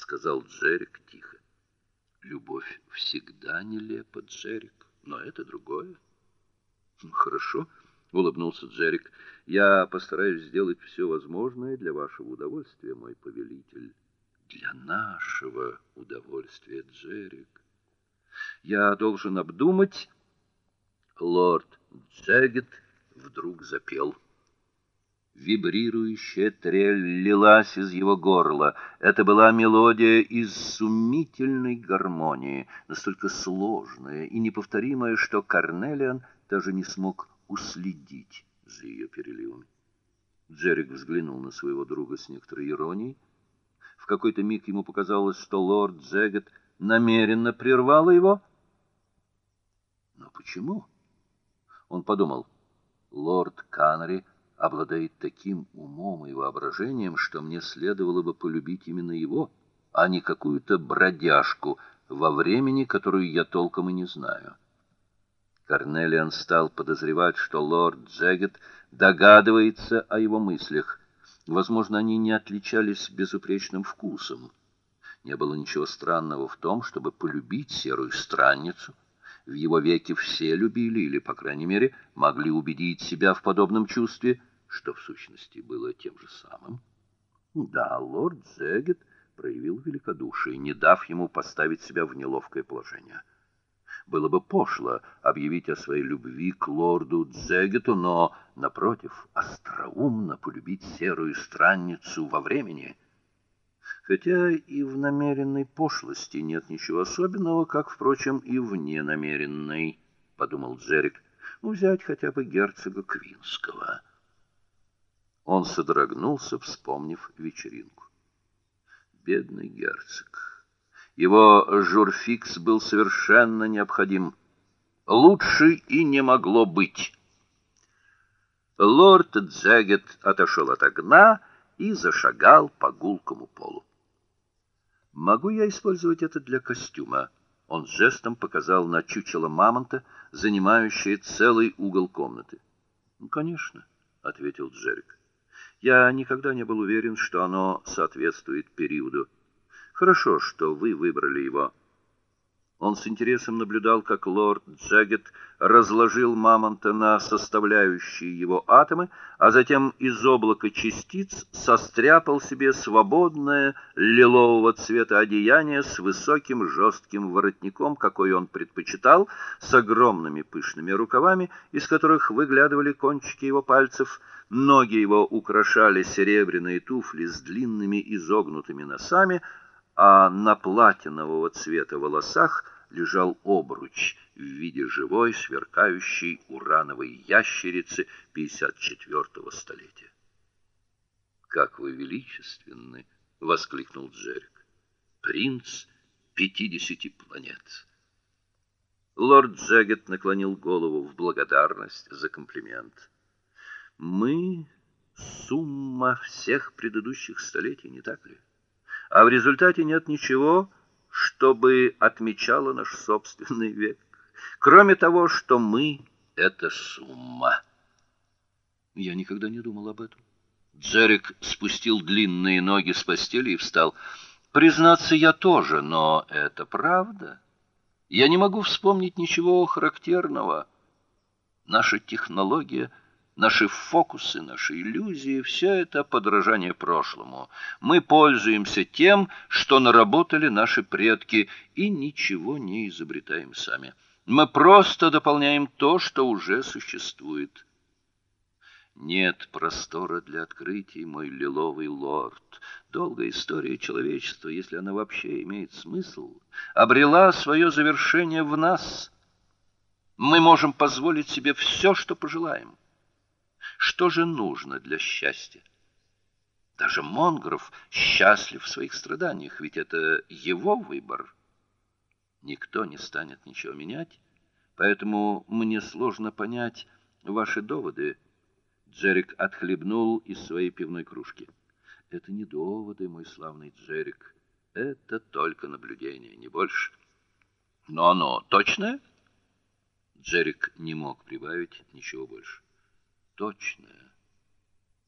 сказал Джерик тихо. Любовь всегда нелепа, Джерик, но это другое. «Ну, хорошо, улыбнулся Джерик. Я постараюсь сделать все возможное для вашего удовольствия, мой повелитель. Для нашего удовольствия, Джерик. Я должен обдумать. Лорд Джегет вдруг запел. Вибрирующая трель лилась из его горла. Это была мелодия из суммительной гармонии, настолько сложная и неповторимая, что Карнелиан даже не смог уследить за ее переливами. Джерик взглянул на своего друга с некоторой иронией. В какой-то миг ему показалось, что лорд Джегет намеренно прервал его. Но почему? Он подумал: лорд Канари обладает таким умом и воображением, что мне следовало бы полюбить именно его, а не какую-то бродяжку во времени, которую я толком и не знаю. Карнелиан стал подозревать, что лорд Джегет догадывается о его мыслях. Возможно, они не отличались безупречным вкусом. Не было ничего странного в том, чтобы полюбить серую странницу. В его веке все любили или, по крайней мере, могли убедить себя в подобном чувстве, что в сущности было тем же самым. Да, лорд Джегет проявил великодушие, не дав ему поставить себя в неловкое положение. Было бы пошло объявить о своей любви к лорду Дзегету, но напротив, остроумно полюбить серую странницу во времени. Хотя и в намеренной пошлости нет ничего особенного, как впрочем и в ненамеренной, подумал Джерик. Ну взять хотя бы герцога Квинского. Он содрогнулся, вспомнив вечеринку. Бедный герцог его журфикс был совершенно необходим. Лучше и не могло быть. Лорд Дзегет отошел от окна и зашагал по гулкому полу. Могу я использовать это для костюма? Он жестом показал на чучело мамонта, занимающее целый угол комнаты. Ну, конечно, ответил Джерик. Я никогда не был уверен, что оно соответствует периоду Хорошо, что вы выбрали его. Он с интересом наблюдал, как лорд Джаггет разложил мамонта на составляющие его атомы, а затем из облака частиц состряпал себе свободное лилового цвета одеяние с высоким жестким воротником, какой он предпочитал, с огромными пышными рукавами, из которых выглядывали кончики его пальцев. Ноги его украшали серебряные туфли с длинными изогнутыми носами, а на платинового цвета волосах лежал обруч в виде живой сверкающей урановой ящерицы 54-го столетия. Как вы величественны, воскликнул Джерик. Принц пятидесяти планет. Лорд Джегет наклонил голову в благодарность за комплимент. Мы сумма всех предыдущих столетий, не так ли? а в результате нет ничего, чтобы отмечало наш собственный век, кроме того, что мы это сумма. Я никогда не думал об этом. Джерик спустил длинные ноги с постели и встал. Признаться, я тоже, но это правда. Я не могу вспомнить ничего характерного. Наша технология Наши фокусы, наши иллюзии все это подражание прошлому. Мы пользуемся тем, что наработали наши предки, и ничего не изобретаем сами. Мы просто дополняем то, что уже существует. Нет простора для открытий, мой лиловый лорд. Долгая история человечества, если она вообще имеет смысл, обрела свое завершение в нас. Мы можем позволить себе все, что пожелаем. Что же нужно для счастья? Даже Монгров счастлив в своих страданиях, ведь это его выбор. Никто не станет ничего менять, поэтому мне сложно понять ваши доводы. Джерик отхлебнул из своей пивной кружки. Это не доводы, мой славный Джерик. Это только наблюдение, не больше. Но оно точное? Джерик не мог прибавить ничего больше точное.